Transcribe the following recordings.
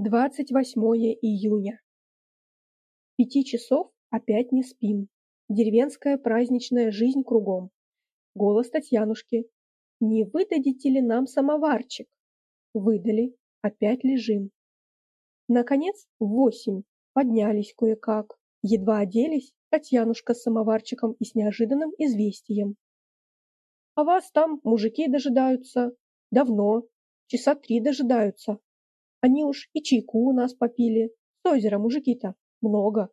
Двадцать восьмое июня. Пяти часов опять не спим. Деревенская праздничная жизнь кругом. Голос Татьянушки. Не выдадите ли нам самоварчик? Выдали. Опять лежим. Наконец, восемь. Поднялись кое-как. Едва оделись, Татьянушка с самоварчиком и с неожиданным известием. А вас там мужики дожидаются. Давно. Часа три дожидаются. Они уж и чайку у нас попили. С озера мужики-то много.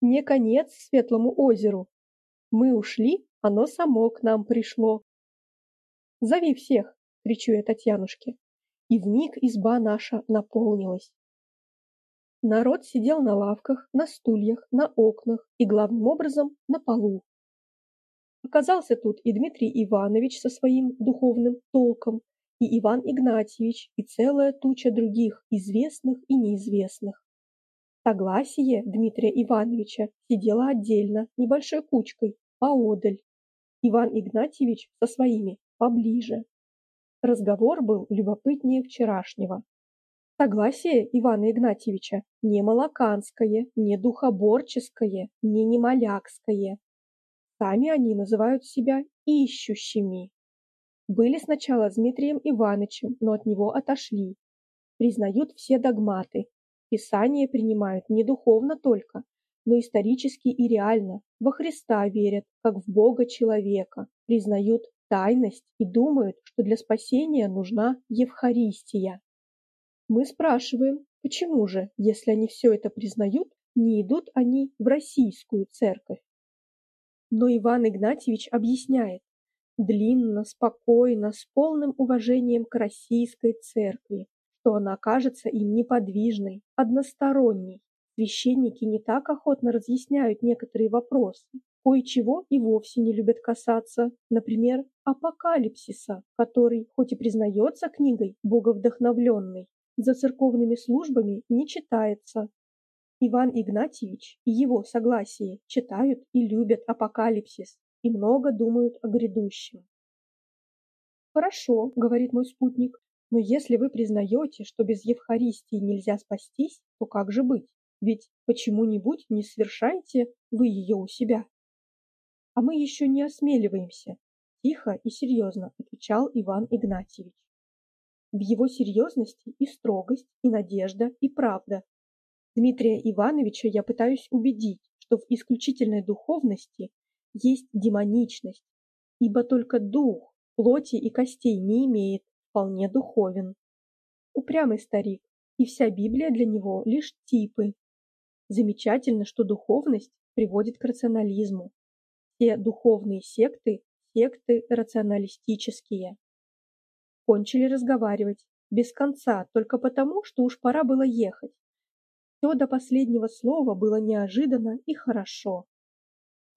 Не конец светлому озеру. Мы ушли, оно само к нам пришло. Зови всех, кричу я Татьянушке. И вмиг изба наша наполнилась. Народ сидел на лавках, на стульях, на окнах и, главным образом, на полу. Оказался тут и Дмитрий Иванович со своим духовным толком, и Иван Игнатьевич, и целая туча других, известных и неизвестных. Согласие Дмитрия Ивановича сидело отдельно, небольшой кучкой, поодаль. Иван Игнатьевич со своими поближе. Разговор был любопытнее вчерашнего. Согласие Ивана Игнатьевича не молоканское, не духоборческое, не немолякское. Сами они называют себя ищущими. Были сначала с Дмитрием Ивановичем, но от него отошли. Признают все догматы. Писание принимают не духовно только, но исторически и реально. Во Христа верят, как в Бога человека. Признают тайность и думают, что для спасения нужна Евхаристия. Мы спрашиваем, почему же, если они все это признают, не идут они в российскую церковь? Но Иван Игнатьевич объясняет, длинно, спокойно, с полным уважением к российской церкви, что она кажется им неподвижной, односторонней. Священники не так охотно разъясняют некоторые вопросы, кое-чего и вовсе не любят касаться, например, апокалипсиса, который, хоть и признается книгой боговдохновленной, за церковными службами не читается. Иван Игнатьевич и его согласие читают и любят апокалипсис, и много думают о грядущем. «Хорошо», — говорит мой спутник, «но если вы признаете, что без Евхаристии нельзя спастись, то как же быть? Ведь почему-нибудь не совершаете вы ее у себя?» «А мы еще не осмеливаемся», — тихо и серьезно отвечал Иван Игнатьевич. В его серьезности и строгость, и надежда, и правда. Дмитрия Ивановича я пытаюсь убедить, что в исключительной духовности есть демоничность, ибо только дух плоти и костей не имеет, вполне духовен. Упрямый старик, и вся Библия для него лишь типы. Замечательно, что духовность приводит к рационализму. Все духовные секты – секты рационалистические. Кончили разговаривать, без конца, только потому, что уж пора было ехать. Все до последнего слова было неожиданно и хорошо.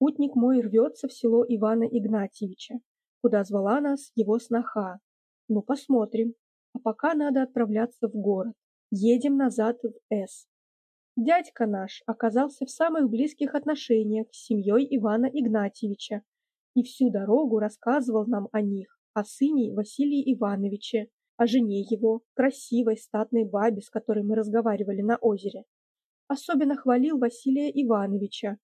Путник мой рвется в село Ивана Игнатьевича, куда звала нас его сноха. Ну, посмотрим. А пока надо отправляться в город. Едем назад в С. Дядька наш оказался в самых близких отношениях с семьей Ивана Игнатьевича и всю дорогу рассказывал нам о них, о сыне Василии Ивановиче, о жене его, красивой статной бабе, с которой мы разговаривали на озере. Особенно хвалил Василия Ивановича,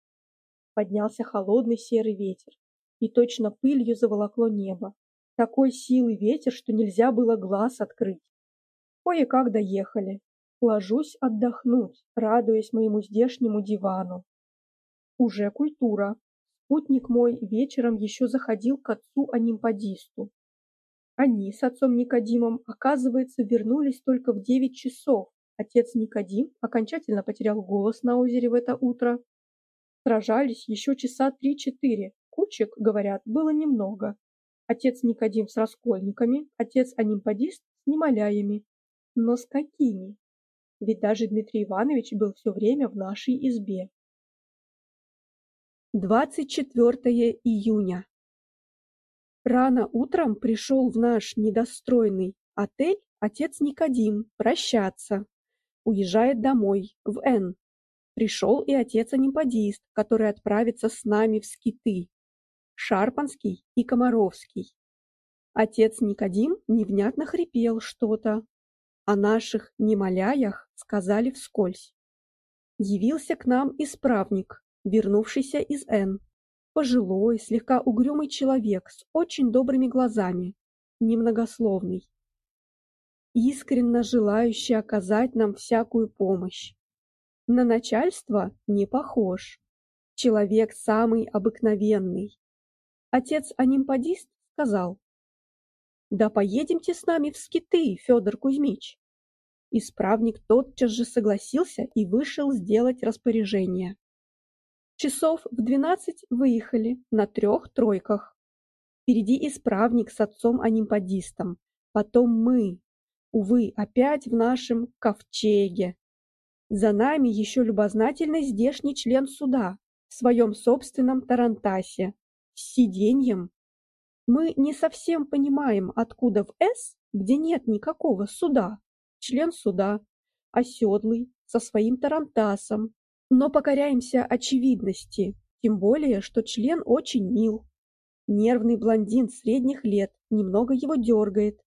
поднялся холодный серый ветер, и точно пылью заволокло небо. Такой силы ветер, что нельзя было глаз открыть. Кое-как доехали. Ложусь отдохнуть, радуясь моему здешнему дивану. Уже культура. Спутник мой вечером еще заходил к отцу-анимпадисту. Они с отцом Никодимом, оказывается, вернулись только в девять часов. Отец Никодим окончательно потерял голос на озере в это утро Сражались еще часа три-четыре. Кучек, говорят, было немного. Отец Никодим с раскольниками, отец Анимпадист с немоляями. Но с какими? Ведь даже Дмитрий Иванович был все время в нашей избе. 24 июня. Рано утром пришел в наш недостроенный отель отец Никодим прощаться. Уезжает домой, в Н, Пришел и отец-анимпадист, который отправится с нами в скиты. Шарпанский и Комаровский. Отец Никодим невнятно хрипел что-то. О наших немоляях сказали вскользь. Явился к нам исправник, вернувшийся из Н. Пожилой, слегка угрюмый человек с очень добрыми глазами, немногословный. Искренно желающий оказать нам всякую помощь. На начальство не похож. Человек самый обыкновенный. Отец анимпадист сказал, «Да поедемте с нами в скиты, Федор Кузьмич». Исправник тотчас же согласился и вышел сделать распоряжение. Часов в двенадцать выехали на трех тройках. Впереди исправник с отцом-анимпадистом, потом мы, увы, опять в нашем ковчеге. За нами еще любознательный здешний член суда в своем собственном тарантасе, с сиденьем. Мы не совсем понимаем, откуда в «С», где нет никакого суда, член суда, оседлый, со своим тарантасом, но покоряемся очевидности, тем более, что член очень мил. Нервный блондин средних лет, немного его дергает,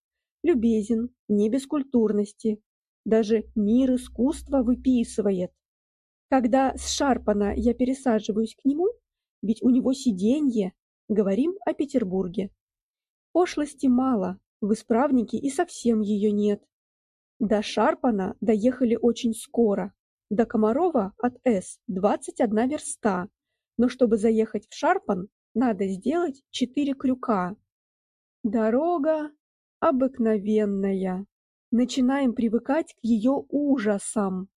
любезен, не без культурности, даже мир искусства выписывает. Когда с Шарпана я пересаживаюсь к нему, ведь у него сиденье, говорим о Петербурге. Пошлости мало, в исправнике и совсем ее нет. До Шарпана доехали очень скоро, до Комарова от С 21 верста, но чтобы заехать в Шарпан, надо сделать четыре крюка. Дорога обыкновенная. Начинаем привыкать к ее ужасам.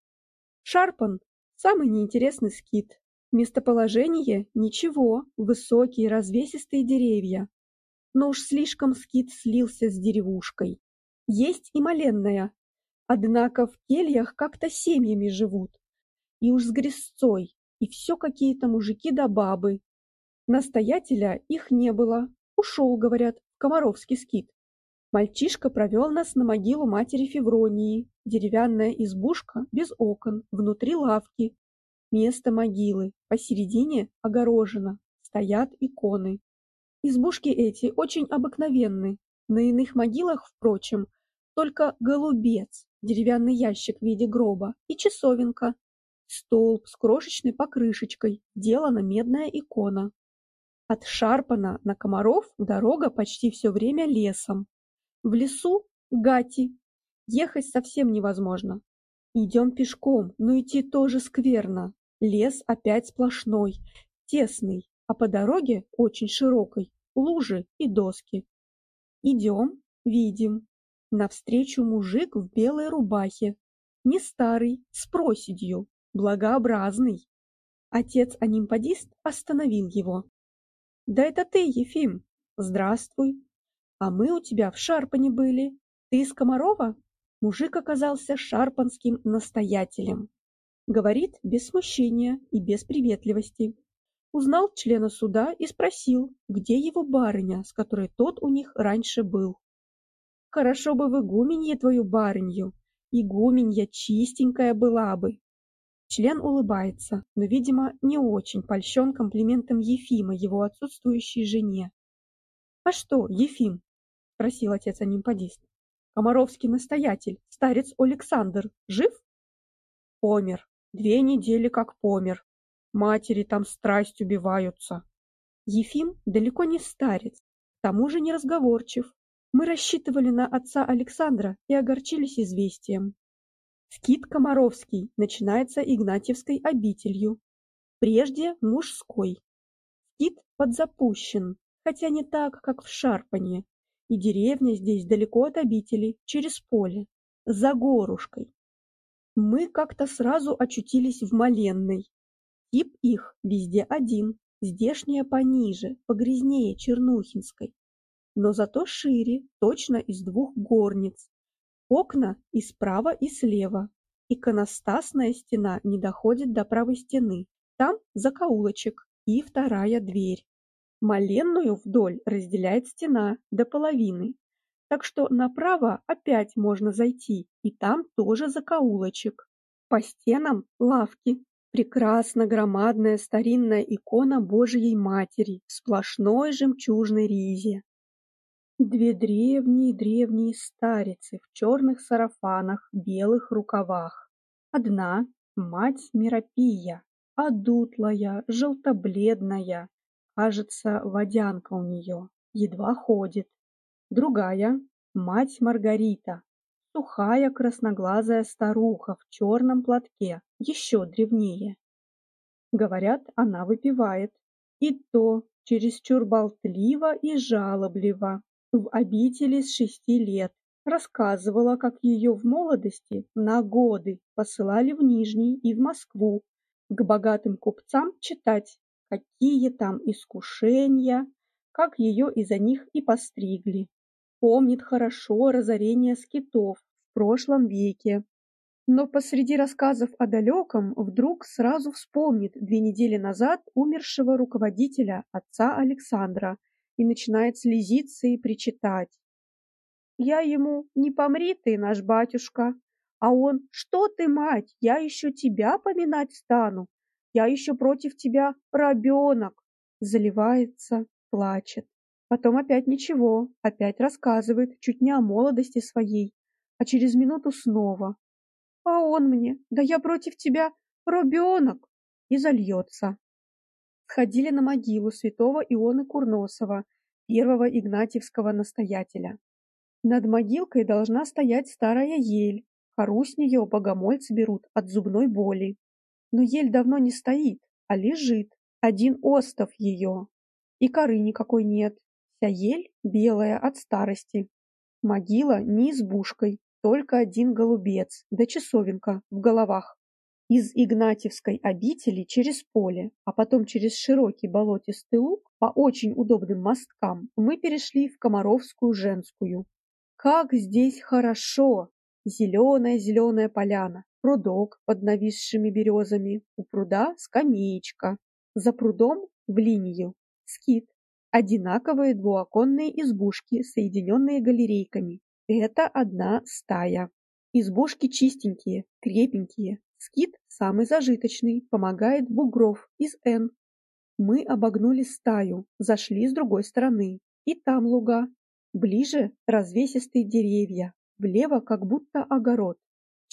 Шарпан – самый неинтересный скит. Местоположение – ничего, высокие развесистые деревья. Но уж слишком скит слился с деревушкой. Есть и маленная, Однако в кельях как-то семьями живут. И уж с грязцой, и все какие-то мужики да бабы. Настоятеля их не было. Ушел, говорят, Комаровский скит. Мальчишка провел нас на могилу матери Февронии. Деревянная избушка без окон, внутри лавки. Место могилы, посередине огорожено, стоят иконы. Избушки эти очень обыкновенны. На иных могилах, впрочем, только голубец, деревянный ящик в виде гроба и часовенка, столб с крошечной покрышечкой, делана медная икона. От Шарпана на Комаров дорога почти все время лесом. В лесу – гати. Ехать совсем невозможно. Идем пешком, но идти тоже скверно. Лес опять сплошной, тесный, а по дороге, очень широкой, лужи и доски. Идем, видим, Навстречу мужик в белой рубахе, не старый, с проседью, благообразный. Отец-анимпадист остановил его. «Да это ты, Ефим! Здравствуй! А мы у тебя в Шарпане были. Ты из Комарова?» Мужик оказался шарпанским настоятелем. Говорит без смущения и без приветливости. Узнал члена суда и спросил, где его барыня, с которой тот у них раньше был. Хорошо бы в игуменье твою барынью, игуменья чистенькая была бы. Член улыбается, но, видимо, не очень польщен комплиментом Ефима, его отсутствующей жене. — А что, Ефим? — спросил отец анимпадист. — Комаровский настоятель, старец Александр, жив? — Помер. Две недели как помер. Матери там страсть убиваются. Ефим далеко не старец, к тому же неразговорчив, мы рассчитывали на отца Александра и огорчились известием. Скит Комаровский начинается Игнатьевской обителью, прежде мужской. Скит подзапущен, хотя не так, как в Шарпане, и деревня здесь далеко от обители, через поле, за горушкой. Мы как-то сразу очутились в Маленной. Тип их везде один, здешняя пониже, погрязнее Чернухинской но зато шире, точно из двух горниц. Окна и справа, и слева. Иконостасная стена не доходит до правой стены. Там закоулочек и вторая дверь. Маленную вдоль разделяет стена до половины. Так что направо опять можно зайти, и там тоже закоулочек. По стенам лавки. Прекрасно громадная старинная икона Божией Матери в сплошной жемчужной ризе. Две древние-древние старицы в черных сарафанах, белых рукавах. Одна — мать Миропия, одутлая, желтобледная, кажется, водянка у нее, едва ходит. Другая — мать Маргарита, сухая красноглазая старуха в черном платке, еще древнее. Говорят, она выпивает, и то чересчур болтливо и жалобливо. В обители с шести лет рассказывала, как ее в молодости на годы посылали в Нижний и в Москву к богатым купцам читать, какие там искушения, как ее из-за них и постригли помнит хорошо разорение скитов в прошлом веке. Но посреди рассказов о далеком вдруг сразу вспомнит две недели назад умершего руководителя отца Александра и начинает слезиться и причитать. Я ему «Не помри ты, наш батюшка!» А он «Что ты, мать, я еще тебя поминать стану! Я еще против тебя рабенок!» Заливается, плачет. Потом опять ничего, опять рассказывает, чуть не о молодости своей, а через минуту снова. А он мне, да я против тебя, ребенок, и зальется. Сходили на могилу святого Иона Курносова, первого игнатьевского настоятеля. Над могилкой должна стоять старая ель, кору с нее богомольцы берут от зубной боли. Но ель давно не стоит, а лежит, один остов ее, и коры никакой нет, Вся ель белая от старости. Могила не избушкой, только один голубец, да часовенка в головах. Из Игнатьевской обители через поле, а потом через широкий болотистый луг по очень удобным мосткам мы перешли в Комаровскую женскую. Как здесь хорошо! Зеленая-зеленая поляна, прудок под нависшими березами, у пруда скамеечка, за прудом в линию скит, Одинаковые двуоконные избушки, соединенные галерейками. Это одна стая. Избушки чистенькие, крепенькие. Скит самый зажиточный, помогает Бугров из Н. Мы обогнули стаю, зашли с другой стороны. И там луга. Ближе развесистые деревья. Влево как будто огород.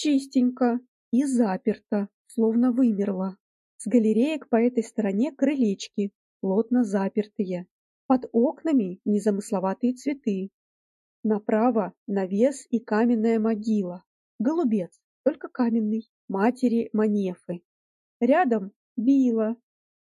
Чистенько и заперто, словно вымерло. С галереек по этой стороне крылечки, плотно запертые. Под окнами незамысловатые цветы. Направо навес и каменная могила. Голубец, только каменный, матери Манефы. Рядом била,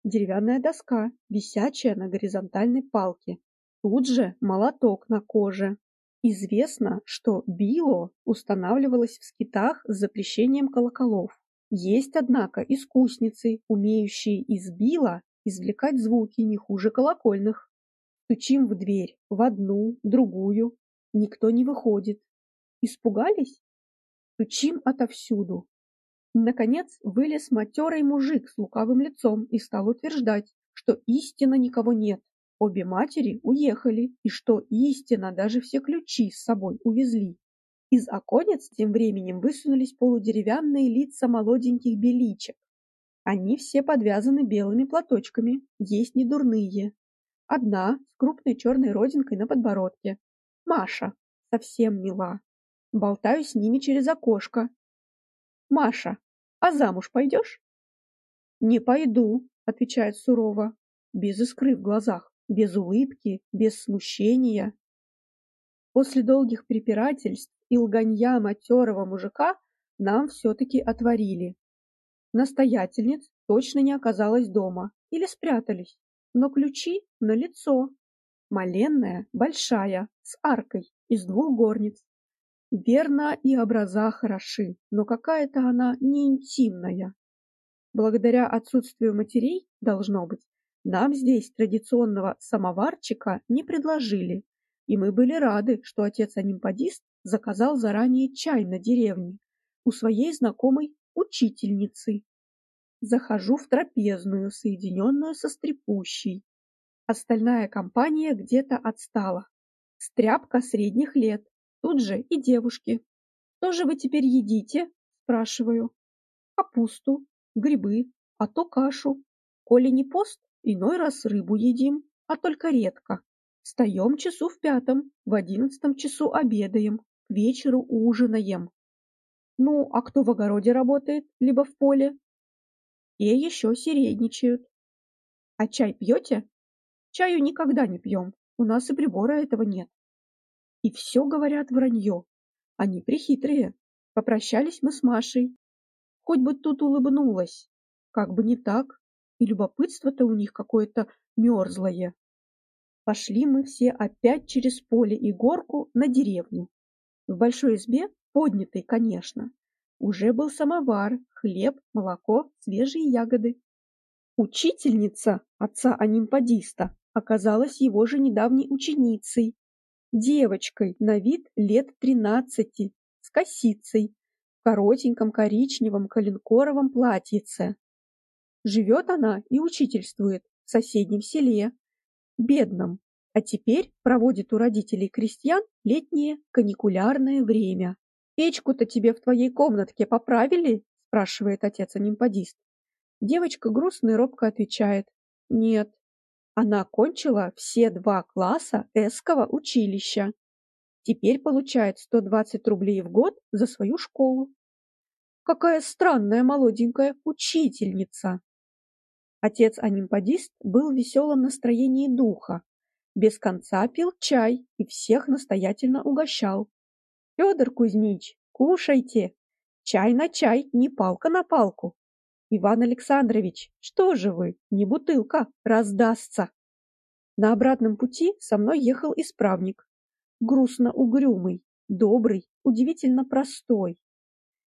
деревянная доска, висячая на горизонтальной палке. Тут же молоток на коже. Известно, что било устанавливалось в скитах с запрещением колоколов. Есть, однако, искусницы, умеющие из била извлекать звуки не хуже колокольных. Стучим в дверь, в одну, другую. Никто не выходит. Испугались? Стучим отовсюду. Наконец вылез матерый мужик с лукавым лицом и стал утверждать, что истинно никого нет. Обе матери уехали, и что истинно даже все ключи с собой увезли. Из оконец тем временем высунулись полудеревянные лица молоденьких беличек. Они все подвязаны белыми платочками, есть не дурные, Одна, с крупной черной родинкой на подбородке. Маша. Совсем мила. Болтаю с ними через окошко. Маша, а замуж пойдешь? Не пойду, отвечает сурово, без искры в глазах, без улыбки, без смущения. После долгих препирательств и лганья матерого мужика нам все-таки отворили. Настоятельниц точно не оказалось дома или спрятались но ключи на лицо. Маленная, большая, с аркой, из двух горниц. Верно, и образа хороши, но какая-то она не интимная. Благодаря отсутствию матерей, должно быть, нам здесь традиционного самоварчика не предложили, и мы были рады, что отец-анимпадист заказал заранее чай на деревне у своей знакомой учительницы, Захожу в трапезную, соединенную со стрепущей. Остальная компания где-то отстала. Стряпка средних лет. Тут же и девушки. Что же вы теперь едите? Спрашиваю. Капусту, грибы, а то кашу. Коли не пост, иной раз рыбу едим, а только редко. Встаем часу в пятом, в одиннадцатом часу обедаем, к вечеру ужинаем. Ну, а кто в огороде работает, либо в поле? И еще середничают. А чай пьете? Чаю никогда не пьем, у нас и прибора этого нет. И все говорят вранье. Они прихитрые. Попрощались мы с Машей. Хоть бы тут улыбнулась. Как бы не так. И любопытство-то у них какое-то мерзлое. Пошли мы все опять через поле и горку на деревню. В большой избе, поднятой, конечно, уже был самовар, хлеб, молоко, свежие ягоды. Учительница отца анимпадиста оказалась его же недавней ученицей, девочкой на вид лет тринадцати, с косицей, в коротеньком коричневом коленкоровом платьице. Живет она и учительствует в соседнем селе, бедном, а теперь проводит у родителей крестьян летнее каникулярное время. «Печку-то тебе в твоей комнатке поправили?» – спрашивает отец-анимпадист. Девочка грустно и робко отвечает. Нет. Она окончила все два класса эского училища. Теперь получает 120 рублей в год за свою школу. Какая странная молоденькая учительница! Отец-анимпадист был в веселом настроении духа, без конца пил чай и всех настоятельно угощал. Федор Кузьмич, кушайте! Чай на чай, не палка на палку. Иван Александрович, что же вы, не бутылка, раздастся. На обратном пути со мной ехал исправник. Грустно угрюмый, добрый, удивительно простой.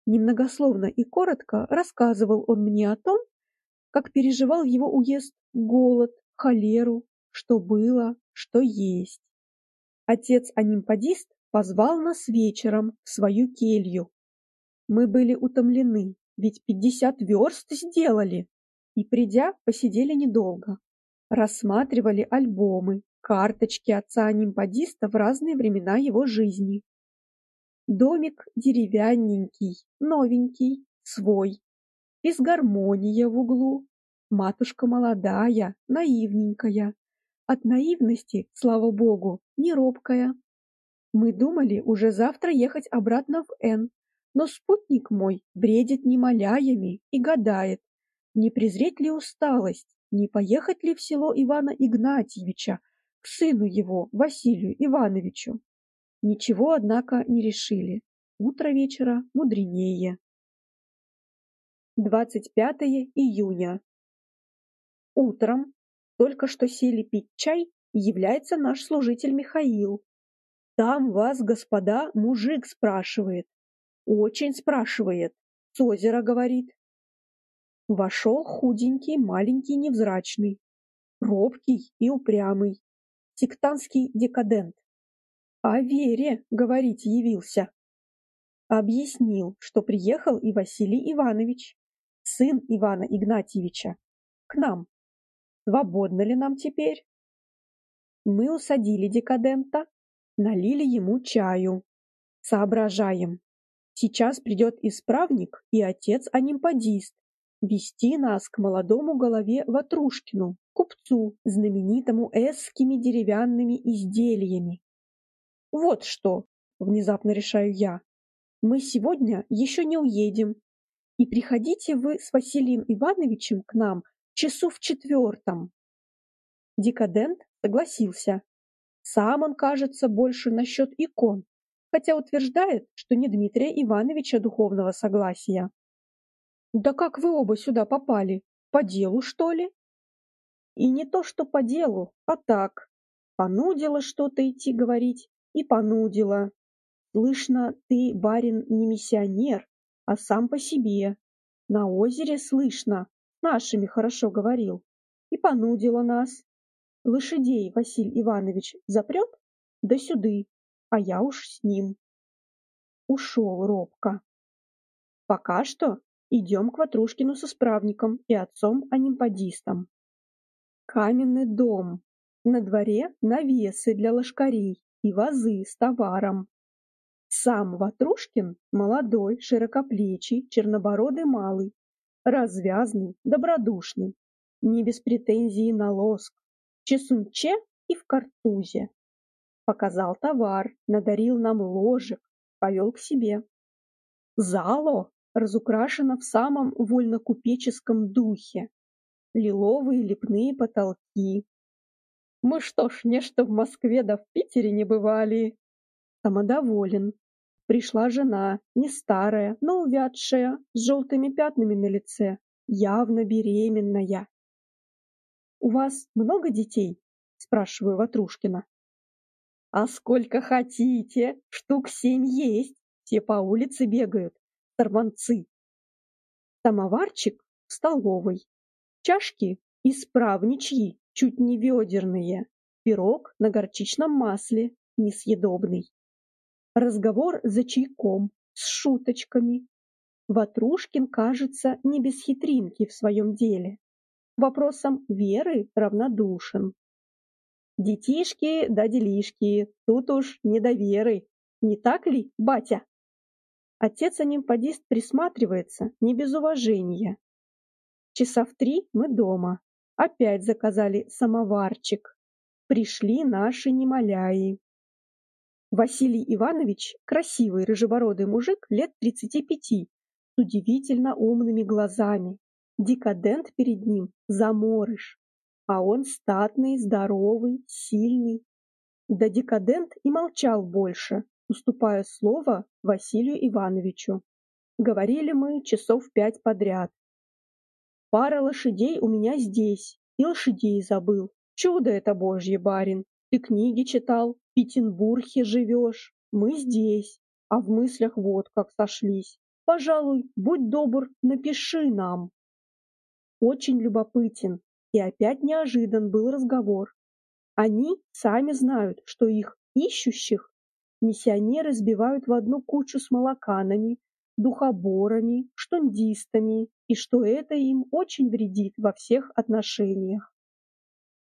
Немногословно и коротко рассказывал он мне о том, как переживал его уезд голод, холеру, что было, что есть. Отец-анимпадист позвал нас вечером в свою келью. Мы были утомлены, ведь пятьдесят верст сделали. И, придя, посидели недолго. Рассматривали альбомы, карточки отца-анимпадиста в разные времена его жизни. Домик деревянненький, новенький, свой. Физгармония в углу. Матушка молодая, наивненькая. От наивности, слава богу, не робкая. Мы думали уже завтра ехать обратно в Н, но спутник мой бредит немоляями и гадает, не презреть ли усталость, не поехать ли в село Ивана Игнатьевича к сыну его, Василию Ивановичу. Ничего, однако, не решили. Утро вечера мудренее. 25 июня. Утром, только что сели пить чай, является наш служитель Михаил. Там вас, господа, мужик спрашивает, очень спрашивает. С озера говорит. Вошел худенький, маленький, невзрачный, робкий и упрямый, сектантский декадент. О вере, говорить явился. Объяснил, что приехал и Василий Иванович, сын Ивана Игнатьевича, к нам. Свободно ли нам теперь? Мы усадили декадента, налили ему чаю. Соображаем, Сейчас придет исправник и отец-анимпадист вести нас к молодому голове Ватрушкину, купцу, знаменитому эсскими деревянными изделиями. Вот что, внезапно решаю я, мы сегодня еще не уедем, и приходите вы с Василием Ивановичем к нам часу в четвертом. Декадент согласился. Сам он, кажется, больше насчет икон хотя утверждает, что не Дмитрия Ивановича духовного согласия. Да как вы оба сюда попали? По делу, что ли? И не то, что по делу, а так. Понудила что-то идти говорить и понудила. Слышно, ты, барин, не миссионер, а сам по себе. На озере слышно, нашими хорошо говорил. И понудила нас. Лошадей Василий Иванович запрет? Да сюды, а я уж с ним. Ушел робко. Пока что идем к Ватрушкину с исправником и отцом-анимпадистом. Каменный дом. На дворе навесы для лошкарей и вазы с товаром. Сам Ватрушкин молодой, широкоплечий, чернобородый малый, развязный, добродушный, не без претензии на лоск, чесунче и в картузе. Показал товар, надарил нам ложек, повел к себе. Зало разукрашено в самом вольнокупеческом духе. Лиловые лепные потолки. Мы что ж, нечто в Москве да в Питере не бывали. Самодоволен. Пришла жена, не старая, но увядшая, с желтыми пятнами на лице, явно беременная. «У вас много детей?» – спрашиваю Ватрушкина. «А сколько хотите, штук семь есть, все по улице бегают, тормонцы». Самоварчик в столовой, чашки исправничьи, чуть не ведерные, пирог на горчичном масле, несъедобный. Разговор за чайком, с шуточками. Ватрушкин, кажется, не без хитринки в своем деле. Вопросам веры равнодушен. Детишки да делишки, тут уж не до веры. Не так ли, батя? Отец-анимпадист присматривается не без уважения. Часа в три мы дома. Опять заказали самоварчик. Пришли наши немоляи. Василий Иванович – красивый рыжебородый мужик лет 35, с удивительно умными глазами. Декадент перед ним – заморыш. А он статный, здоровый, сильный. Да декадент и молчал больше, уступая слово Василию Ивановичу. Говорили мы часов пять подряд. Пара лошадей у меня здесь, и лошадей забыл. Чудо это божье, барин. Ты книги читал, в Петербурге живешь, мы здесь, а в мыслях вот как сошлись. Пожалуй, будь добр, напиши нам. Очень любопытен, и опять неожидан был разговор. Они сами знают, что их ищущих миссионеры сбивают в одну кучу с молоканами, духоборами, штундистами, и что это им очень вредит во всех отношениях.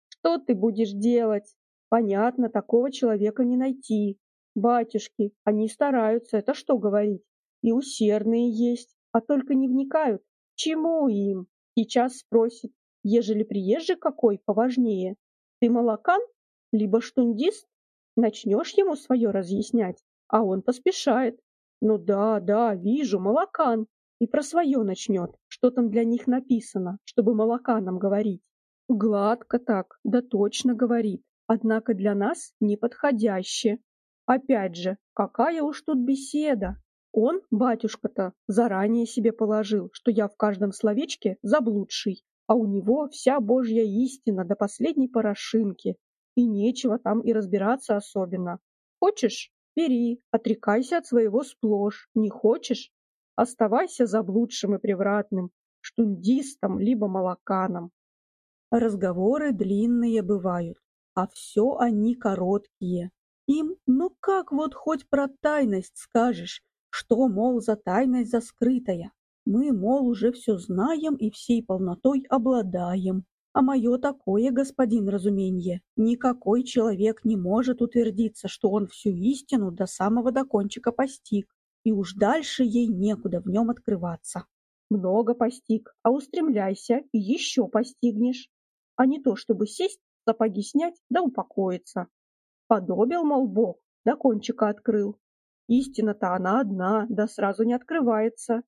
Что ты будешь делать? Понятно, такого человека не найти. Батюшки, они стараются, это что говорить. И усердные есть, а только не вникают. Чему им? Сейчас спросит, ежели приезжий какой поважнее. Ты молокан, либо штундист? Начнешь ему свое разъяснять, а он поспешает. Ну да, да, вижу, молокан. И про свое начнет, что там для них написано, чтобы молоканом говорить. Гладко так, да точно говорит однако для нас неподходяще. Опять же, какая уж тут беседа. Он, батюшка-то, заранее себе положил, что я в каждом словечке заблудший, а у него вся божья истина до последней порошинки, и нечего там и разбираться особенно. Хочешь – бери, отрекайся от своего сплошь, не хочешь – оставайся заблудшим и превратным, штундистом либо молоканом. Разговоры длинные бывают, а все они короткие. Им, ну как вот хоть про тайность скажешь, что, мол, за тайность за скрытая. Мы, мол, уже все знаем и всей полнотой обладаем. А мое такое, господин разуменье, никакой человек не может утвердиться, что он всю истину до самого до кончика постиг, и уж дальше ей некуда в нем открываться. Много постиг, а устремляйся и еще постигнешь, а не то, чтобы сесть сапоги снять да упокоиться. Подобил, мол, Бог, да кончика открыл. Истина-то она одна, да сразу не открывается.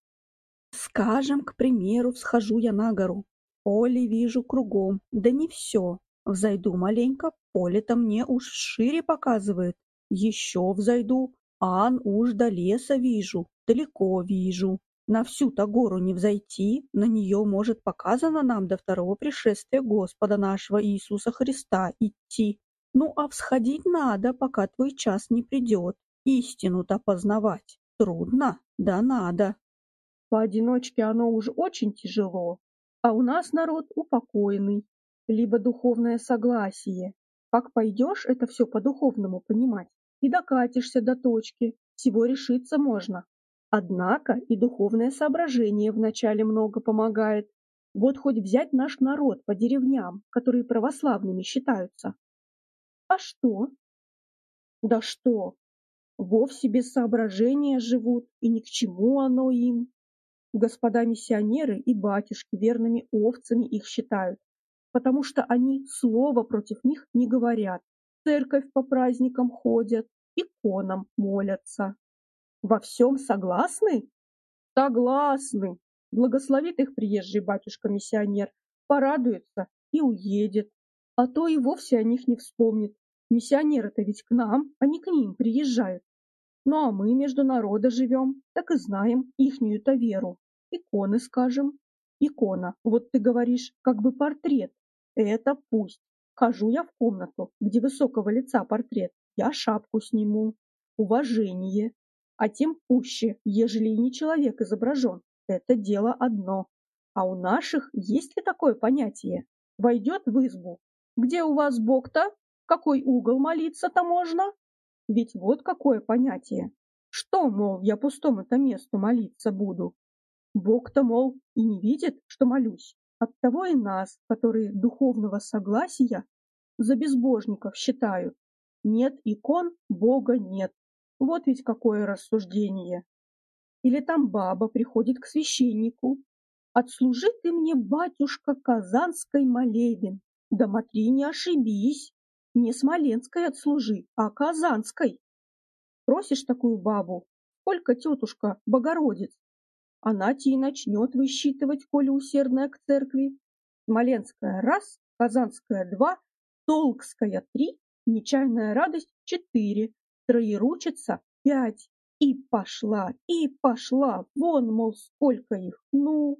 Скажем, к примеру, всхожу я на гору. Поле вижу кругом, да не все. Взойду маленько, поле-то мне уж шире показывает. Еще взойду, ан уж до леса вижу, далеко вижу. На всю-то гору не взойти, на нее, может, показано нам до второго пришествия Господа нашего Иисуса Христа идти. Ну, а всходить надо, пока твой час не придет. Истину-то познавать трудно, да надо. Поодиночке оно уж очень тяжело, а у нас народ упокоенный, либо духовное согласие. Как пойдешь это все по-духовному понимать, и докатишься до точки, всего решиться можно. Однако и духовное соображение вначале много помогает. Вот хоть взять наш народ по деревням, которые православными считаются. А что? Да что? Вовсе без соображения живут, и ни к чему оно им. Господа миссионеры и батюшки верными овцами их считают, потому что они слова против них не говорят, церковь по праздникам ходят, иконам молятся. Во всем согласны? Согласны. Благословит их приезжий батюшка-миссионер, порадуется и уедет. А то и вовсе о них не вспомнит. Миссионеры-то ведь к нам, а не к ним приезжают. Ну а мы между народа живем, так и знаем ихнюю-то веру. Иконы, скажем. Икона, вот ты говоришь, как бы портрет. Это пусть. Хожу я в комнату, где высокого лица портрет. Я шапку сниму. Уважение. А тем пуще, ежели и не человек изображен. Это дело одно. А у наших есть ли такое понятие? Войдет в избу. Где у вас Бог-то? Какой угол молиться-то можно? Ведь вот какое понятие. Что, мол, я пустому-то месту молиться буду? Бог-то, мол, и не видит, что молюсь. Оттого и нас, которые духовного согласия за безбожников считают. Нет икон, Бога нет. Вот ведь какое рассуждение. Или там баба приходит к священнику. Отслужи ты мне, батюшка, казанской молебен. Да матри не ошибись. Не смоленской отслужи, а казанской. Просишь такую бабу, сколько тетушка Богородиц? Она и начнет высчитывать, коли усердная к церкви. Смоленская раз, Казанская два, Толкская три, Нечаянная радость четыре, Троеручица пять. И пошла, и пошла, вон, мол, сколько их, ну.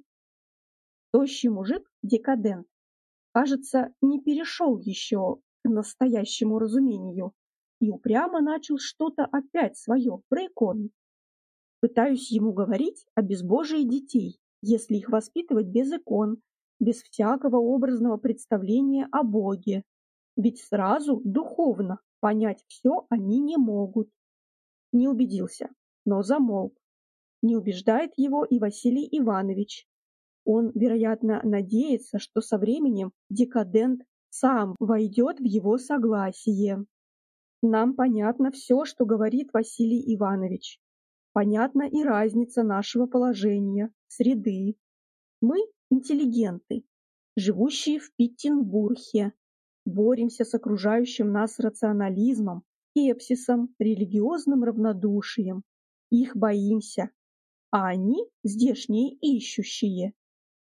Тощий мужик, декадент, кажется, не перешел еще к настоящему разумению и упрямо начал что-то опять свое про иконы. Пытаюсь ему говорить о безбожии детей, если их воспитывать без икон, без всякого образного представления о Боге. Ведь сразу, духовно, понять все они не могут. Не убедился, но замолк. Не убеждает его и Василий Иванович. Он, вероятно, надеется, что со временем декадент сам войдет в его согласие. Нам понятно все, что говорит Василий Иванович. Понятна и разница нашего положения, среды. Мы интеллигенты, живущие в Петербурге, боремся с окружающим нас рационализмом, скепсисом, религиозным равнодушием. Их боимся, а они, здешние ищущие,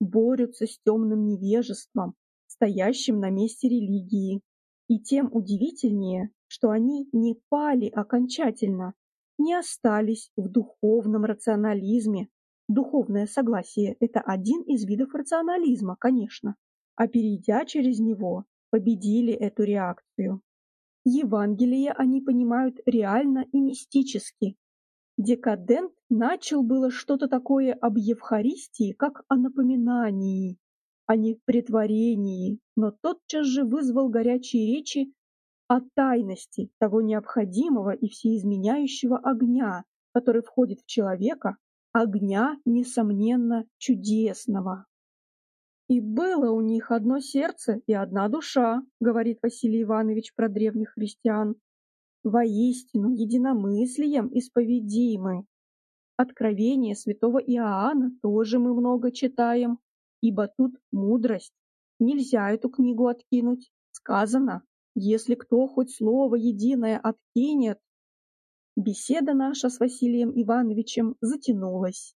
борются с темным невежеством, стоящим на месте религии. И тем удивительнее, что они не пали окончательно, не остались в духовном рационализме. Духовное согласие – это один из видов рационализма, конечно, а перейдя через него, победили эту реакцию. Евангелие они понимают реально и мистически. Декадент начал было что-то такое об Евхаристии, как о напоминании, а не претворении, но тотчас же вызвал горячие речи о тайности того необходимого и всеизменяющего огня, который входит в человека, огня, несомненно, чудесного. «И было у них одно сердце и одна душа», — говорит Василий Иванович про древних христиан, «воистину единомыслием исповедимы». Откровение святого Иоанна тоже мы много читаем, ибо тут мудрость. Нельзя эту книгу откинуть. Сказано, если кто хоть слово единое откинет. Беседа наша с Василием Ивановичем затянулась.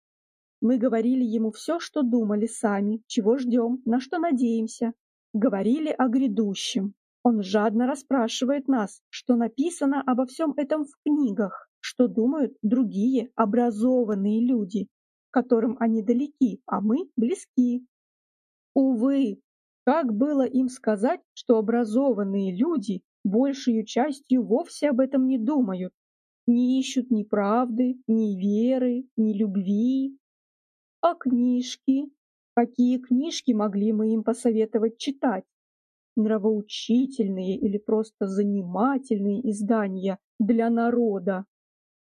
Мы говорили ему все, что думали сами, чего ждем, на что надеемся. Говорили о грядущем. Он жадно расспрашивает нас, что написано обо всем этом в книгах, что думают другие образованные люди, которым они далеки, а мы близки. Увы, как было им сказать, что образованные люди большей частью вовсе об этом не думают, не ищут ни правды, ни веры, ни любви? А книжки? Какие книжки могли мы им посоветовать читать? Нравоучительные или просто занимательные издания для народа?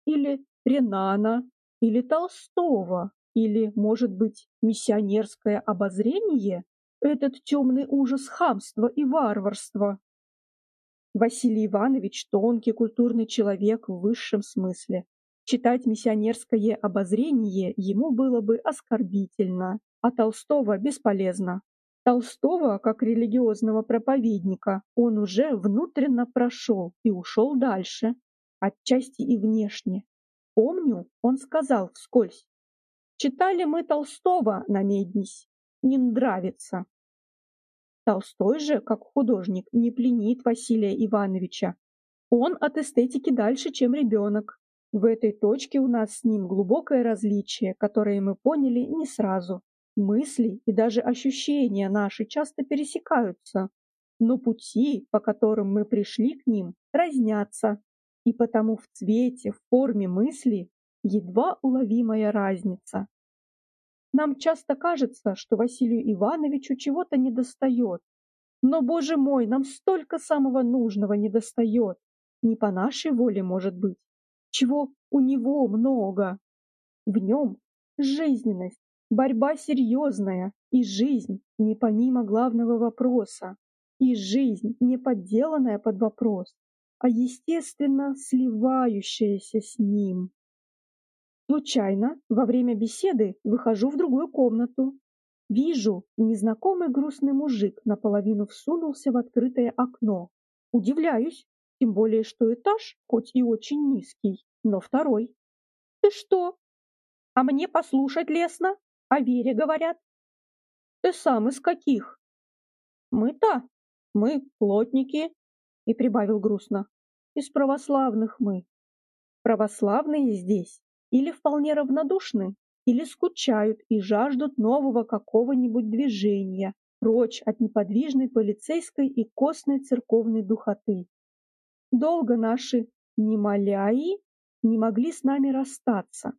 Или Ренана? Или Толстого? Или, может быть, миссионерское обозрение? этот темный ужас хамства и варварства. Василий Иванович – тонкий культурный человек в высшем смысле. Читать миссионерское обозрение ему было бы оскорбительно, а Толстого бесполезно. Толстого, как религиозного проповедника, он уже внутренно прошел и ушел дальше, отчасти и внешне. Помню, он сказал вскользь, «Читали мы Толстого на меднись, не нравится». Толстой же, как художник, не пленит Василия Ивановича. Он от эстетики дальше, чем ребенок. В этой точке у нас с ним глубокое различие, которое мы поняли не сразу. Мысли и даже ощущения наши часто пересекаются, но пути, по которым мы пришли к ним, разнятся, и потому в цвете, в форме мысли едва уловимая разница. Нам часто кажется, что Василию Ивановичу чего-то недостает. Но, боже мой, нам столько самого нужного недостает. Не по нашей воле, может быть. Чего у него много. В нем жизненность, борьба серьезная, и жизнь не помимо главного вопроса, и жизнь не подделанная под вопрос, а естественно сливающаяся с ним. Случайно, во время беседы, выхожу в другую комнату. Вижу, незнакомый грустный мужик наполовину всунулся в открытое окно. Удивляюсь, тем более, что этаж, хоть и очень низкий, но второй. Ты что? А мне послушать лестно? О вере говорят. Ты сам из каких? Мы-то, мы плотники, и прибавил грустно. Из православных мы. Православные здесь или вполне равнодушны, или скучают и жаждут нового какого-нибудь движения, прочь от неподвижной полицейской и костной церковной духоты. Долго наши немоляи не могли с нами расстаться.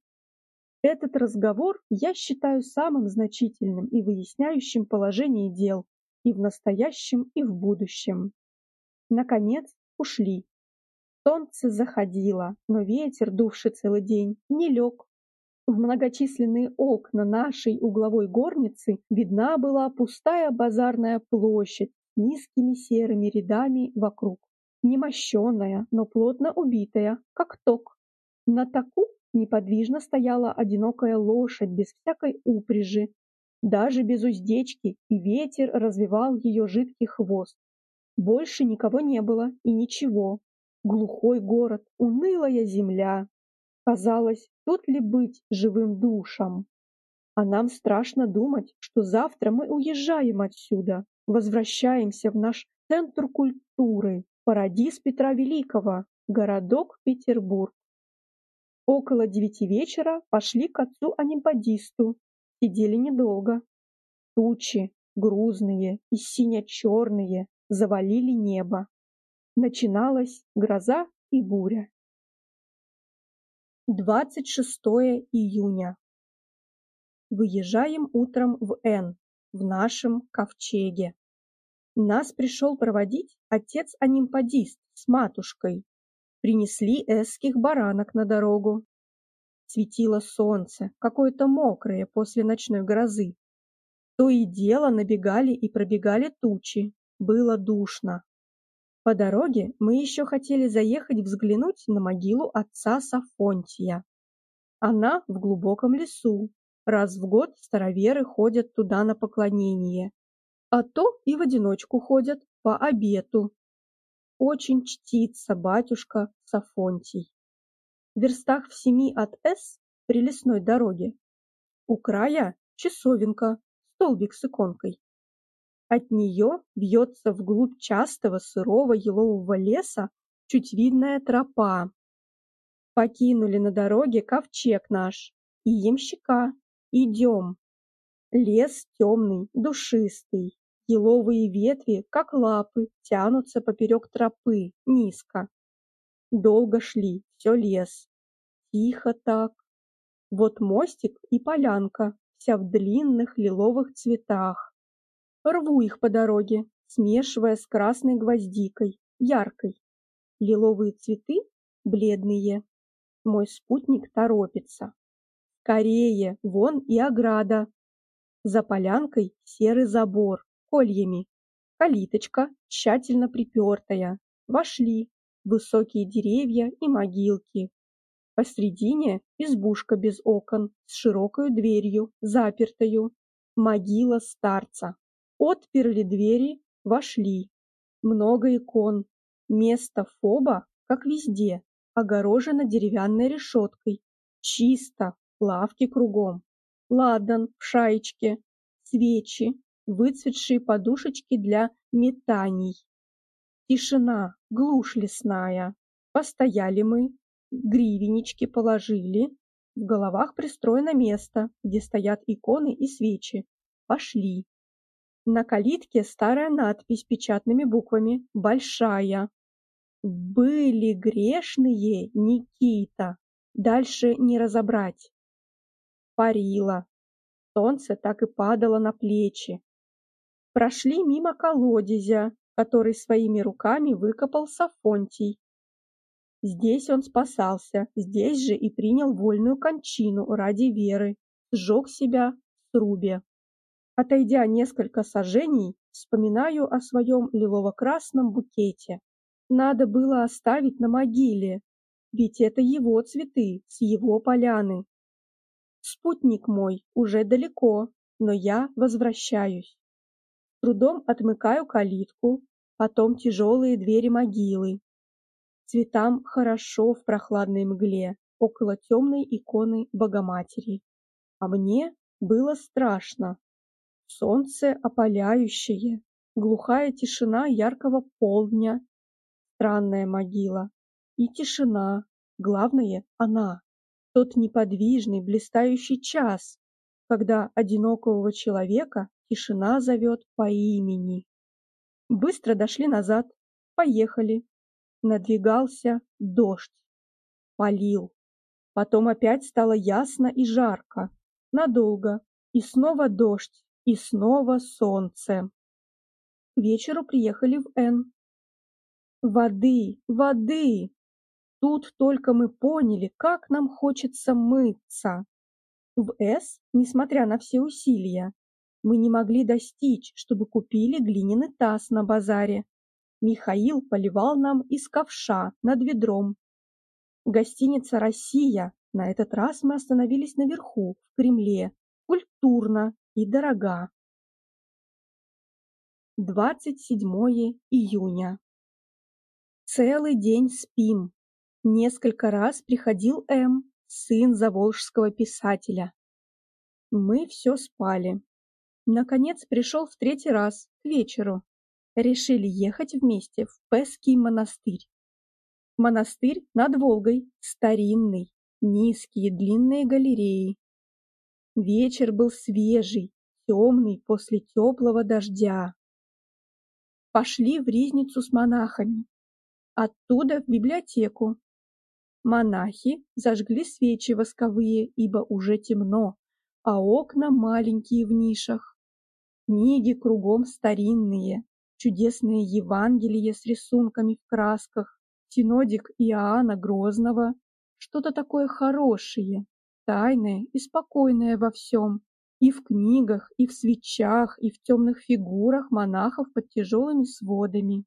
Этот разговор я считаю самым значительным и выясняющим положение дел и в настоящем, и в будущем. Наконец ушли. Солнце заходило, но ветер, дувший целый день, не лег. В многочисленные окна нашей угловой горницы видна была пустая базарная площадь низкими серыми рядами вокруг, немощенная, но плотно убитая, как ток. На таку неподвижно стояла одинокая лошадь без всякой упряжи, даже без уздечки, и ветер развивал ее жидкий хвост. Больше никого не было и ничего, Глухой город, унылая земля. Казалось, тут ли быть живым душам? А нам страшно думать, что завтра мы уезжаем отсюда, возвращаемся в наш центр культуры, парадиз Петра Великого, городок Петербург. Около девяти вечера пошли к отцу анимпадисту, сидели недолго. Тучи, грузные и сине-черные, завалили небо. Начиналась гроза и буря. 26 июня. Выезжаем утром в Н, в нашем ковчеге. Нас пришел проводить отец-анимпадист с матушкой. Принесли эсских баранок на дорогу. Светило солнце, какое-то мокрое после ночной грозы. То и дело набегали и пробегали тучи. Было душно. По дороге мы еще хотели заехать взглянуть на могилу отца Сафонтия. Она в глубоком лесу. Раз в год староверы ходят туда на поклонение. А то и в одиночку ходят по обету. Очень чтится батюшка Сафонтий. В верстах в семи от С при лесной дороге. У края часовенка, столбик с иконкой. От нее вьется вглубь частого сырого елового леса чуть видная тропа. Покинули на дороге ковчег наш и ямщика. Идем. Лес темный, душистый. Еловые ветви, как лапы, тянутся поперек тропы, низко. Долго шли, все лес. Тихо так. Вот мостик и полянка, вся в длинных лиловых цветах. Рву их по дороге, смешивая с красной гвоздикой, яркой. Лиловые цветы бледные. Мой спутник торопится. Скорее, вон и ограда. За полянкой серый забор, кольями. Калиточка, тщательно припертая. Вошли. Высокие деревья и могилки. Посредине избушка без окон, с широкой дверью, запертою. Могила старца. Отперли двери, вошли. Много икон. Место фоба, как везде, огорожено деревянной решеткой. Чисто, лавки кругом. Ладан в шаечке, свечи, выцветшие подушечки для метаний. Тишина, глушь лесная. Постояли мы, гривеннички положили, в головах пристроено место, где стоят иконы и свечи. Пошли. На калитке старая надпись печатными буквами, большая. Были грешные, Никита. Дальше не разобрать. Парила. Солнце так и падало на плечи. Прошли мимо колодезя, который своими руками выкопал Сафонтий. Здесь он спасался, здесь же и принял вольную кончину ради веры, сжег себя в срубе. Отойдя несколько сажений, вспоминаю о своем лилово-красном букете. Надо было оставить на могиле, ведь это его цветы с его поляны. Спутник мой уже далеко, но я возвращаюсь. Трудом отмыкаю калитку, потом тяжелые двери могилы. Цветам хорошо в прохладной мгле около темной иконы Богоматери. А мне было страшно. Солнце опаляющее, глухая тишина яркого полдня, странная могила и тишина, главное — она, тот неподвижный блистающий час, когда одинокого человека тишина зовет по имени. Быстро дошли назад, поехали. Надвигался дождь. Полил. Потом опять стало ясно и жарко. Надолго. И снова дождь. И снова солнце. Вечеру приехали в Н. Воды, воды! Тут только мы поняли, как нам хочется мыться. В С, несмотря на все усилия, мы не могли достичь, чтобы купили глиняный таз на базаре. Михаил поливал нам из ковша над ведром. Гостиница «Россия». На этот раз мы остановились наверху, в Кремле. Культурно, и дорога. 27 июня. Целый день спим. Несколько раз приходил М, сын заволжского писателя. Мы все спали. Наконец пришел в третий раз, к вечеру. Решили ехать вместе в Песский монастырь. Монастырь над Волгой, старинный, низкие длинные галереи, Вечер был свежий, темный после теплого дождя. Пошли в ризницу с монахами. Оттуда в библиотеку. Монахи зажгли свечи восковые, ибо уже темно, а окна маленькие в нишах. Книги кругом старинные, чудесные Евангелие с рисунками в красках, синодик Иоанна Грозного, что-то такое хорошее, тайное и спокойное во всем, и в книгах, и в свечах, и в темных фигурах монахов под тяжелыми сводами.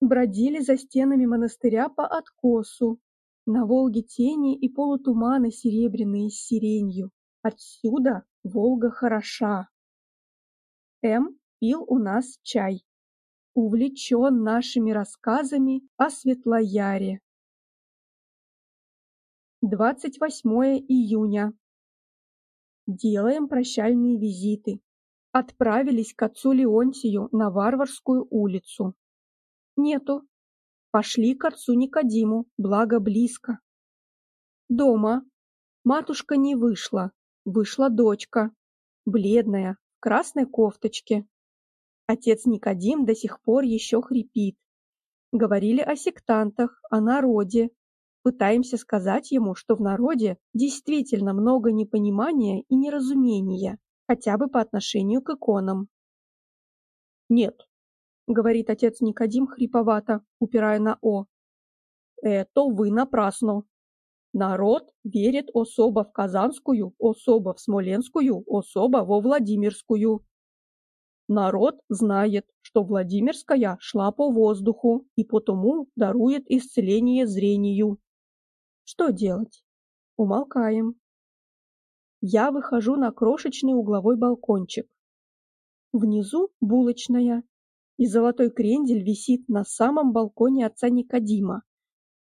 Бродили за стенами монастыря по откосу, на Волге тени и полутуманы серебряные с сиренью. Отсюда Волга хороша. М пил у нас чай. Увлечен нашими рассказами о Светлояре. 28 июня. Делаем прощальные визиты. Отправились к отцу Леонтию на Варварскую улицу. Нету. Пошли к отцу Никодиму, благо близко. Дома. Матушка не вышла. Вышла дочка. Бледная, в красной кофточке. Отец Никодим до сих пор еще хрипит. Говорили о сектантах, о народе, Пытаемся сказать ему, что в народе действительно много непонимания и неразумения, хотя бы по отношению к иконам. «Нет», — говорит отец Никодим хриповато, упирая на «о». «Это вы напрасно. Народ верит особо в Казанскую, особо в Смоленскую, особо во Владимирскую. Народ знает, что Владимирская шла по воздуху и потому дарует исцеление зрению. Что делать? Умолкаем. Я выхожу на крошечный угловой балкончик. Внизу булочная, и золотой крендель висит на самом балконе отца Никодима,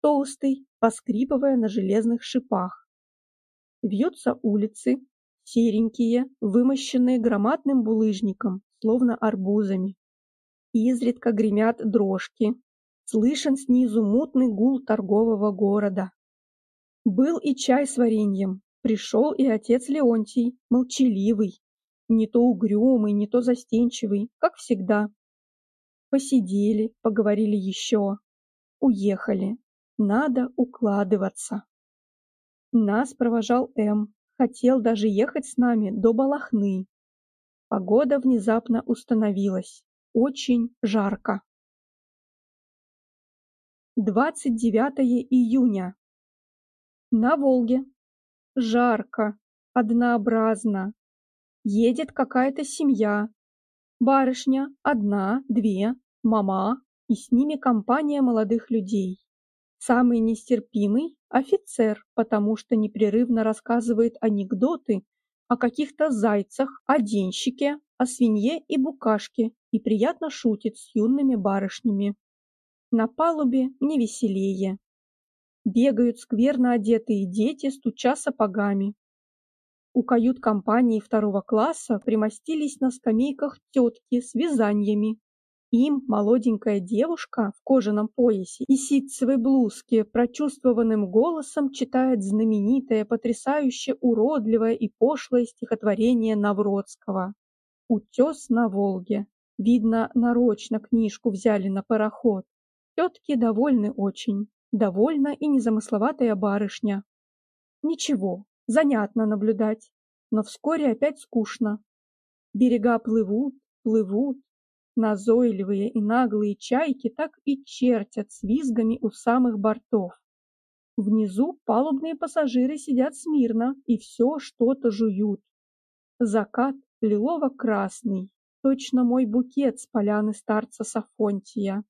толстый, поскрипывая на железных шипах. Вьются улицы, серенькие, вымощенные громадным булыжником, словно арбузами. Изредка гремят дрожки. Слышен снизу мутный гул торгового города. Был и чай с вареньем. Пришел и отец Леонтий, молчаливый, не то угрюмый, не то застенчивый, как всегда. Посидели, поговорили еще. Уехали. Надо укладываться. Нас провожал М. Хотел даже ехать с нами до Балахны. Погода внезапно установилась. Очень жарко. 29 июня. На Волге. Жарко, однообразно. Едет какая-то семья. Барышня, одна, две, мама, и с ними компания молодых людей. Самый нестерпимый – офицер, потому что непрерывно рассказывает анекдоты о каких-то зайцах, о денщике, о свинье и букашке и приятно шутит с юными барышнями. На палубе не веселее. Бегают скверно одетые дети, стуча сапогами. У кают-компании второго класса примостились на скамейках тетки с вязаниями, им молоденькая девушка в кожаном поясе и ситцевой блузке прочувствованным голосом читает знаменитое, потрясающе уродливое и пошлое стихотворение Навродского «Утес на Волге». Видно, нарочно книжку взяли на пароход. Тетки довольны очень, довольна и незамысловатая барышня. Ничего, занятно наблюдать, но вскоре опять скучно. Берега плывут, плывут, Назойливые и наглые чайки так и чертят с визгами у самых бортов. Внизу палубные пассажиры сидят смирно и все что-то жуют. Закат лилово-красный, точно мой букет с поляны старца Сафонтия.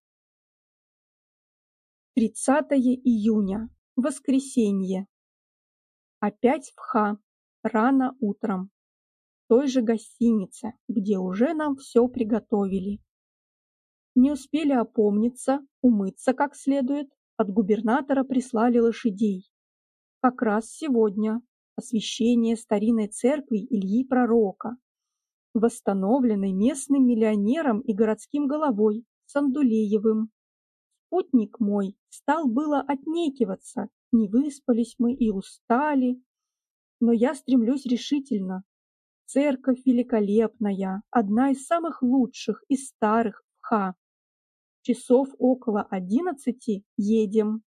30 июня, воскресенье. Опять в Ха, рано утром той же гостинице, где уже нам все приготовили. Не успели опомниться, умыться как следует, от губернатора прислали лошадей. Как раз сегодня освящение старинной церкви Ильи Пророка, восстановленной местным миллионером и городским головой Сандулеевым. Спутник мой стал было отнекиваться, не выспались мы и устали, но я стремлюсь решительно, Церковь великолепная, одна из самых лучших и старых в Ха. Часов около одиннадцати едем.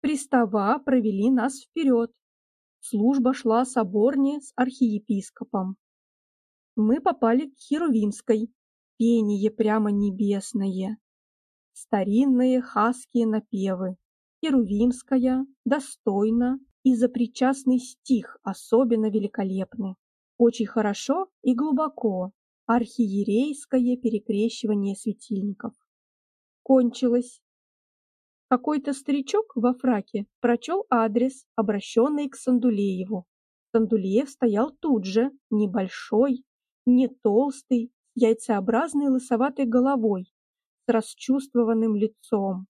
Пристава провели нас вперед. Служба шла соборне с архиепископом. Мы попали к Херувимской, пение прямо небесное. Старинные хаские напевы. Херувимская, достойно и за причастный стих особенно великолепны. Очень хорошо и глубоко архиерейское перекрещивание светильников. Кончилось. Какой-то старичок во фраке прочел адрес, обращенный к Сандулееву. Сандулеев стоял тут же, небольшой, не толстый, яйцеобразной лысоватой головой, с расчувствованным лицом.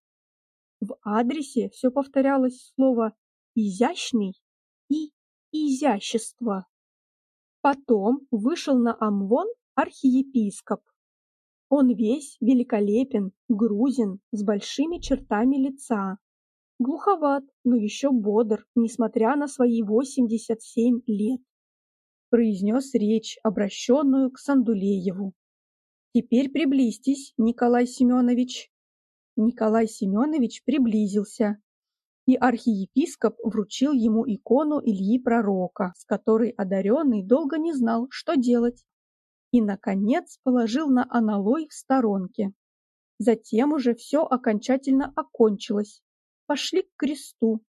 В адресе все повторялось слово «изящный» и «изящество». Потом вышел на Амвон архиепископ. Он весь великолепен, грузин, с большими чертами лица. Глуховат, но еще бодр, несмотря на свои 87 лет. Произнес речь, обращенную к Сандулееву. «Теперь приблизьтесь, Николай Семенович». Николай Семенович приблизился, и архиепископ вручил ему икону Ильи Пророка, с которой одаренный долго не знал, что делать, и, наконец, положил на аналой в сторонке. Затем уже все окончательно окончилось. Пошли к кресту.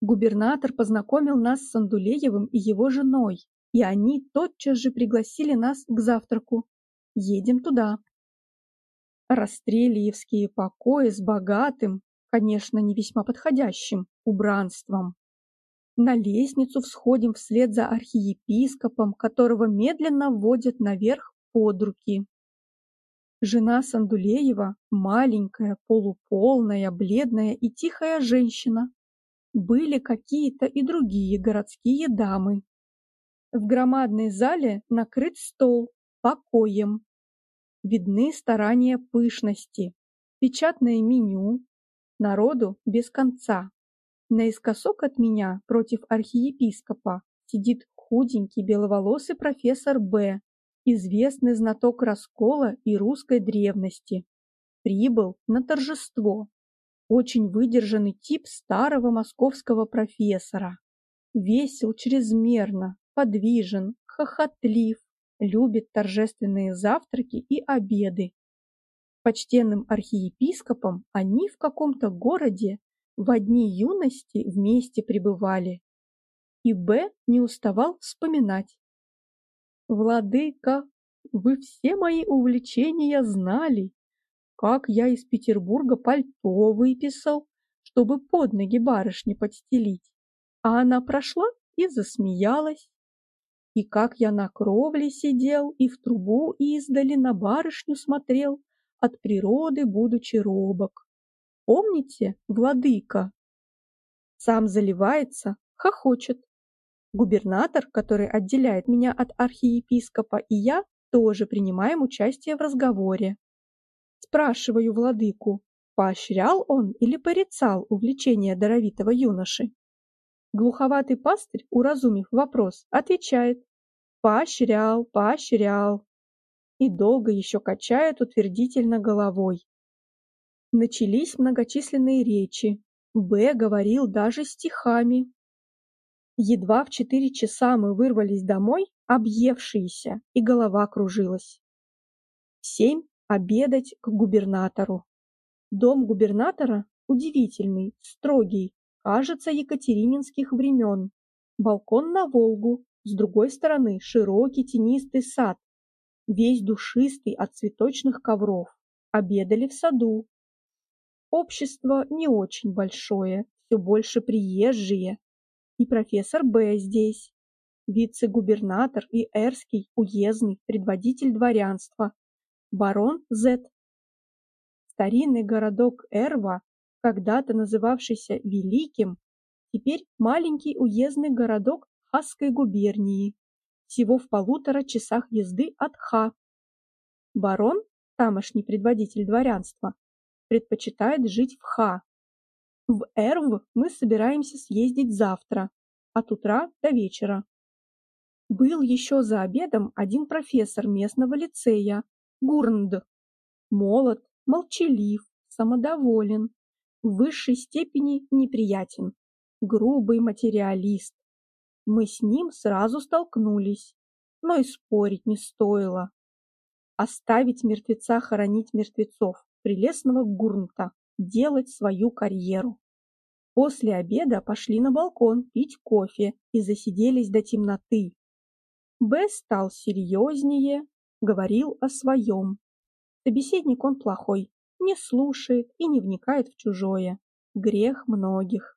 Губернатор познакомил нас с Сандулеевым и его женой, и они тотчас же пригласили нас к завтраку. Едем туда. Расстрелиевские покои с богатым, конечно, не весьма подходящим, убранством. На лестницу всходим вслед за архиепископом, которого медленно вводят наверх под руки. Жена Сандулеева – маленькая, полуполная, бледная и тихая женщина. Были какие-то и другие городские дамы. В громадной зале накрыт стол, покоем. Видны старания пышности, печатное меню, народу без конца. Наискосок от меня, против архиепископа, сидит худенький беловолосый профессор Б, известный знаток раскола и русской древности. Прибыл на торжество. Очень выдержанный тип старого московского профессора. Весел чрезмерно, подвижен, хохотлив, любит торжественные завтраки и обеды. Почтенным архиепископом они в каком-то городе в дни юности вместе пребывали. И Б не уставал вспоминать. «Владыка, вы все мои увлечения знали, как я из Петербурга пальто выписал, чтобы под ноги барышни подстелить, а она прошла и засмеялась и как я на кровле сидел и в трубу издали на барышню смотрел, от природы будучи робок. Помните, владыка? Сам заливается, хохочет. Губернатор, который отделяет меня от архиепископа, и я тоже принимаем участие в разговоре. Спрашиваю владыку, поощрял он или порицал увлечение даровитого юноши? Глуховатый пастырь, уразумев вопрос, отвечает «Поощрял, поощрял» и долго еще качает утвердительно головой. Начались многочисленные речи. Б. говорил даже стихами. Едва в четыре часа мы вырвались домой, объевшиеся, и голова кружилась. Семь обедать к губернатору. Дом губернатора удивительный, строгий, кажется, екатерининских времен. Балкон на Волгу, с другой стороны широкий тенистый сад, весь душистый от цветочных ковров. Обедали в саду. Общество не очень большое, все больше приезжие. И профессор Б. здесь, вице-губернатор и эрский уездный предводитель дворянства, барон З. Старинный городок Эрва когда-то называвшийся Великим, теперь маленький уездный городок Хасской губернии, всего в полутора часах езды от Ха. Барон, тамошний предводитель дворянства, предпочитает жить в Ха. В Эрв мы собираемся съездить завтра, от утра до вечера. Был еще за обедом один профессор местного лицея, Гурнд. Молод, молчалив, самодоволен, в высшей степени неприятен, грубый материалист. Мы с ним сразу столкнулись, но и спорить не стоило. Оставить мертвеца хоронить мертвецов, прелестного гурнта, делать свою карьеру. После обеда пошли на балкон пить кофе и засиделись до темноты. Б стал серьезнее, говорил о своем. Собеседник он плохой, не слушает и не вникает в чужое. Грех многих.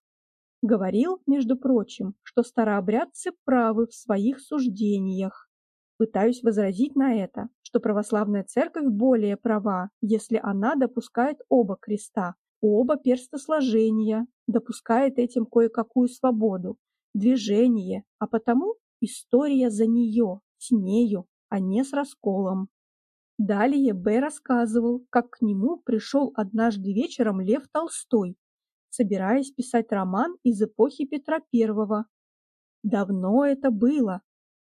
Говорил, между прочим, что старообрядцы правы в своих суждениях. Пытаюсь возразить на это, что православная церковь более права, если она допускает оба креста, оба перстосложения, допускает этим кое-какую свободу, движение, а потому история за нее, с нею, а не с расколом. Далее Б. рассказывал, как к нему пришел однажды вечером Лев Толстой, собираясь писать роман из эпохи Петра I. Давно это было.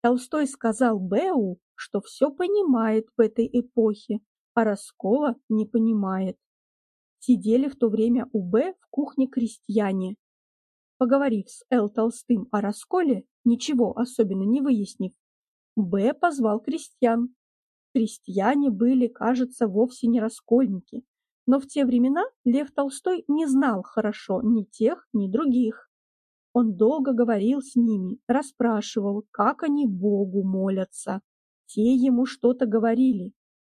Толстой сказал Б.У., что все понимает в этой эпохе, а раскола не понимает. Сидели в то время у Б. в кухне крестьяне. Поговорив с Л. Толстым о расколе, ничего особенно не выяснив, Б. позвал крестьян Крестьяне были, кажется, вовсе не раскольники, но в те времена Лев Толстой не знал хорошо ни тех, ни других. Он долго говорил с ними, расспрашивал, как они Богу молятся. Те ему что-то говорили.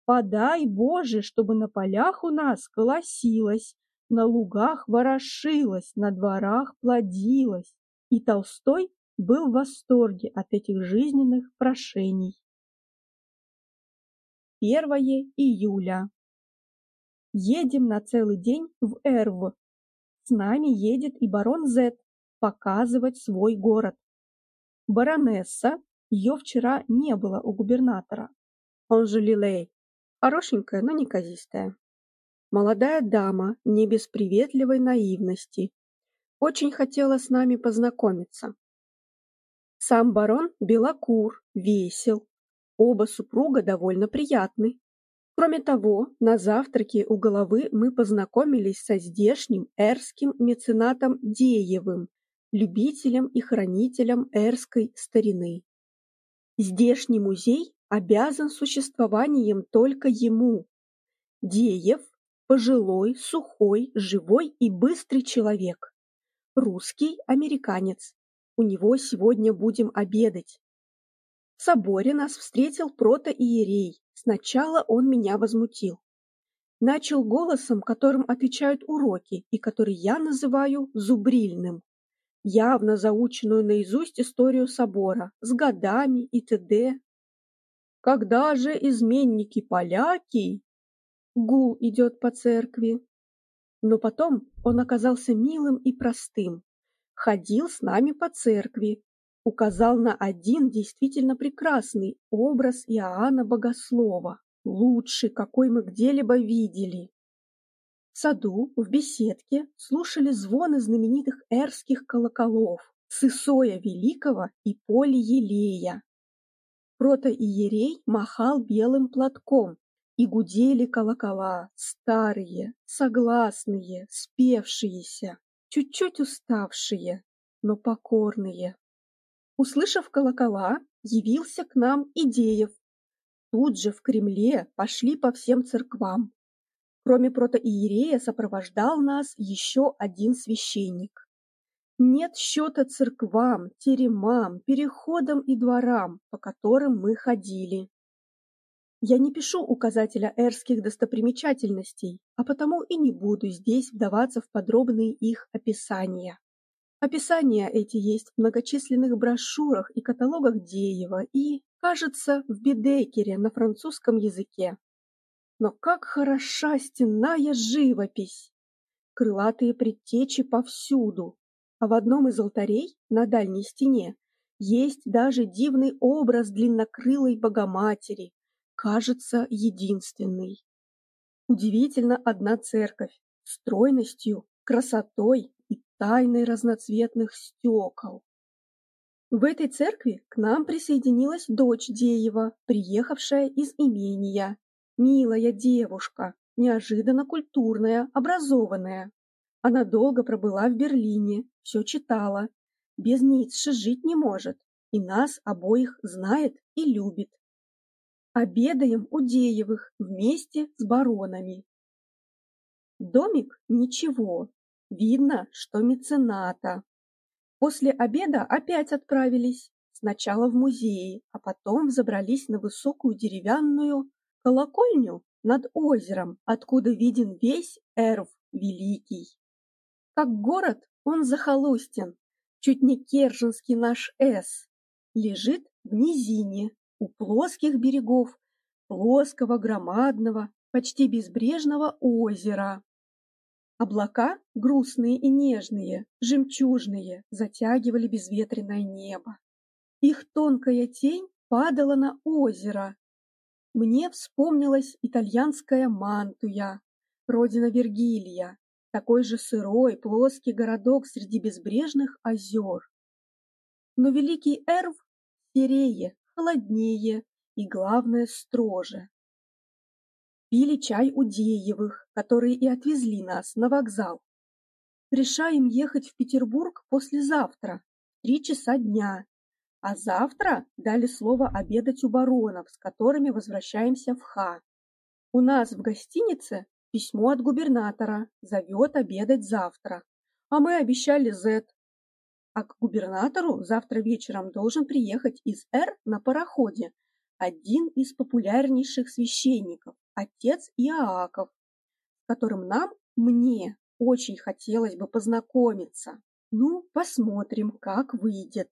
«Подай, Боже, чтобы на полях у нас колосилось, на лугах ворошилось, на дворах плодилось». И Толстой был в восторге от этих жизненных прошений. 1 июля. Едем на целый день в Эрв. С нами едет и барон Зет показывать свой город. Баронесса, ее вчера не было у губернатора. Он же Лилей. Хорошенькая, но неказистая. Молодая дама, не без приветливой наивности. Очень хотела с нами познакомиться. Сам барон белокур, весел. Оба супруга довольно приятны. Кроме того, на завтраке у головы мы познакомились со здешним эрским меценатом Деевым, любителем и хранителем эрской старины. Здешний музей обязан существованием только ему. Деев – пожилой, сухой, живой и быстрый человек. Русский американец. У него сегодня будем обедать. Соборе нас встретил протоиерей. Сначала он меня возмутил. Начал голосом, которым отвечают уроки и который я называю зубрильным явно заученную наизусть историю собора с годами и т.д. Когда же изменники-поляки? Гул идет по церкви. Но потом он оказался милым и простым. Ходил с нами по церкви, указал на один действительно прекрасный образ Иоанна Богослова, лучший, какой мы где-либо видели. В саду, в беседке слушали звоны знаменитых эрских колоколов Сысоя Великого и Поли Елея. Протоиерей махал белым платком, и гудели колокола, старые, согласные, спевшиеся, чуть-чуть уставшие, но покорные. Услышав колокола, явился к нам Идеев. Тут же в Кремле пошли по всем церквам. Кроме протоиерея сопровождал нас еще один священник. Нет счета церквам, теремам, переходам и дворам, по которым мы ходили. Я не пишу указателя эрских достопримечательностей, а потому и не буду здесь вдаваться в подробные их описания. Описания эти есть в многочисленных брошюрах и каталогах Деева и, кажется, в Бедекере на французском языке. Но как хороша стенная живопись! Крылатые предтечи повсюду, а в одном из алтарей на дальней стене есть даже дивный образ длиннокрылой Богоматери, кажется единственный. Удивительно одна церковь стройностью, красотой тайной разноцветных стекол. В этой церкви к нам присоединилась дочь Деева, приехавшая из имения, Милая девушка, неожиданно культурная, образованная. Она долго пробыла в Берлине, все читала. Без Ницше жить не может, и нас обоих знает и любит. Обедаем у Деевых вместе с баронами. Домик ничего, видно, что мецената. После обеда опять отправились, сначала в музей, а потом забрались на высокую деревянную колокольню над озером, откуда виден весь Эрв Великий. Как город он захолустен, чуть не Керженский наш С, лежит в низине, у плоских берегов, плоского, громадного, почти безбрежного озера. Облака, грустные и нежные, жемчужные, затягивали безветренное небо. Их тонкая тень падала на озеро, мне вспомнилась итальянская Мантуя, родина Вергилия, такой же сырой, плоский городок среди безбрежных озер. Но великий Эрв серее, холоднее и, главное, строже. Пили чай у Деевых, которые и отвезли нас на вокзал. Решаем ехать в Петербург послезавтра, три часа дня, а завтра дали слово обедать у баронов, с которыми возвращаемся в Ха. У нас в гостинице письмо от губернатора, зовет обедать завтра. А мы обещали Зет. А к губернатору завтра вечером должен приехать из Р на пароходе один из популярнейших священников, отец Иоаков, с которым нам, мне, очень хотелось бы познакомиться. Ну, посмотрим, как выйдет.